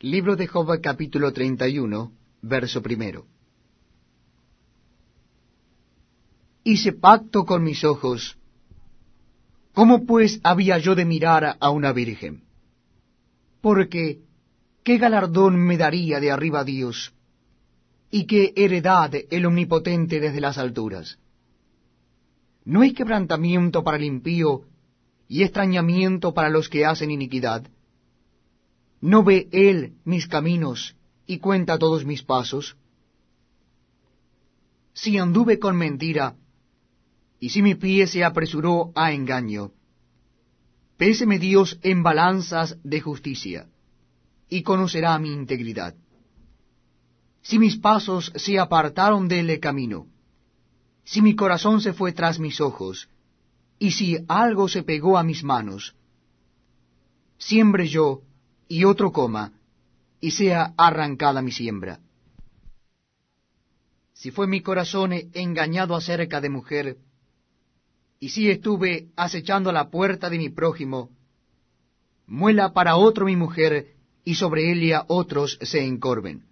Libro de Job capítulo 31, verso primero. Hice pacto con mis ojos. ¿Cómo pues había yo de mirar a una virgen? Porque, ¿qué galardón me daría de arriba Dios? ¿Y qué heredad el omnipotente desde las alturas? ¿No hay quebrantamiento para el impío y extrañamiento para los que hacen iniquidad? ¿No ve él mis caminos y cuenta todos mis pasos? Si anduve con mentira, y si mi pie se apresuró a engaño, péseme Dios en balanzas de justicia, y conocerá mi integridad. Si mis pasos se apartaron del camino, si mi corazón se fue tras mis ojos, y si algo se pegó a mis manos, siembre yo y otro coma, y sea arrancada mi siembra. Si fue mi corazón engañado acerca de mujer, y si estuve acechando la puerta de mi prójimo, muela para otro mi mujer, y sobre ella otros se encorven.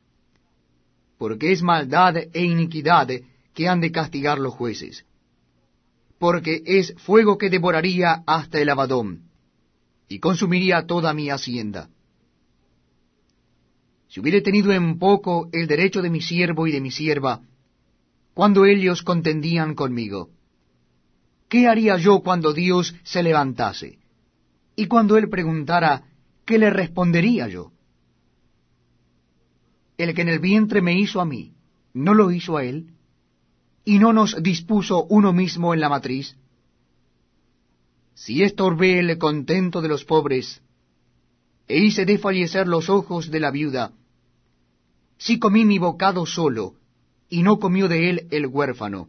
Porque es maldad e iniquidad que han de castigar los jueces. Porque es fuego que devoraría hasta el abadón, y consumiría toda mi hacienda si hubiere tenido en poco el derecho de mi siervo y de mi sierva, cuando ellos contendían conmigo, ¿qué haría yo cuando Dios se levantase? Y cuando él preguntara, ¿qué le respondería yo? El que en el vientre me hizo a mí, ¿no lo hizo a él? ¿Y no nos dispuso uno mismo en la matriz? Si estorbé el contento de los pobres, e hice desfallecer los ojos de la viuda, si comí mi bocado solo, y no comió de él el huérfano,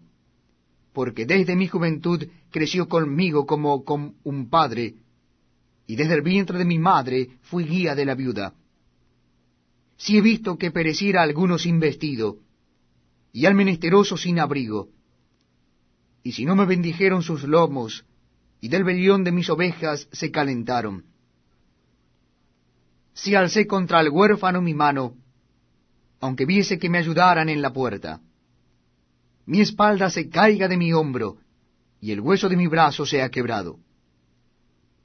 porque desde mi juventud creció conmigo como con un padre, y desde el vientre de mi madre fui guía de la viuda. Si he visto que pereciera alguno sin vestido, y al menesteroso sin abrigo, y si no me bendijeron sus lomos, y del vellón de mis ovejas se calentaron. Si alcé contra el huérfano mi mano, aunque viese que me ayudaran en la puerta. Mi espalda se caiga de mi hombro, y el hueso de mi brazo sea quebrado.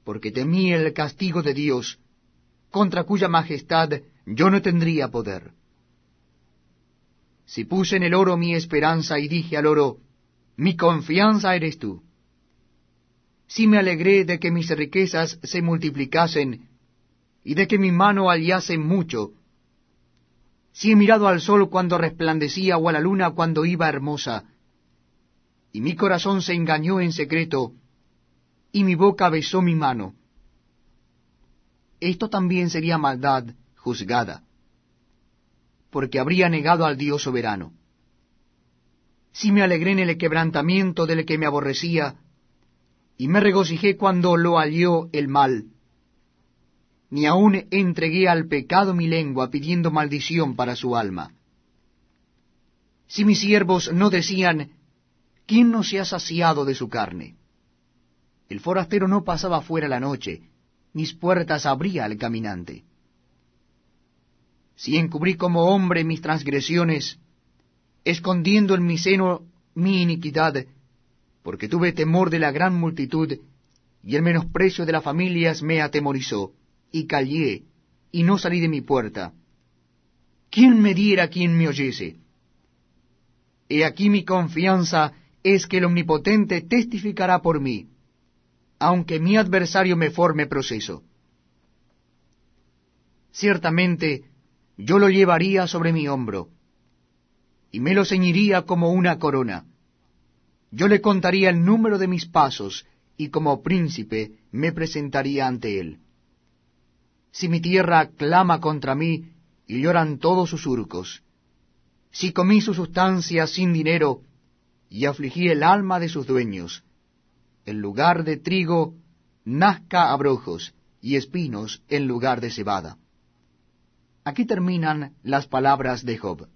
Porque temí el castigo de Dios, contra cuya majestad yo no tendría poder. Si puse en el oro mi esperanza y dije al oro, mi confianza eres tú. Si me alegré de que mis riquezas se multiplicasen y de que mi mano hallase mucho, si he mirado al sol cuando resplandecía o a la luna cuando iba hermosa, y mi corazón se engañó en secreto, y mi boca besó mi mano. Esto también sería maldad juzgada, porque habría negado al Dios soberano. Si me alegré en el quebrantamiento del que me aborrecía, y me regocijé cuando lo halló el mal, ni aun entregué al pecado mi lengua pidiendo maldición para su alma. Si mis siervos no decían, ¿quién no se ha saciado de su carne? El forastero no pasaba fuera la noche, mis puertas abría al caminante. Si encubrí como hombre mis transgresiones, escondiendo en mi seno mi iniquidad, porque tuve temor de la gran multitud, y el menosprecio de las familias me atemorizó y callé, y no salí de mi puerta. ¿Quién me diera quien me oyese? He aquí mi confianza es que el Omnipotente testificará por mí, aunque mi adversario me forme proceso. Ciertamente yo lo llevaría sobre mi hombro, y me lo ceñiría como una corona. Yo le contaría el número de mis pasos, y como príncipe me presentaría ante él si mi tierra clama contra mí y lloran todos sus surcos, si comí su sustancia sin dinero y afligí el alma de sus dueños, en lugar de trigo nazca abrojos y espinos en lugar de cebada. Aquí terminan las palabras de Job.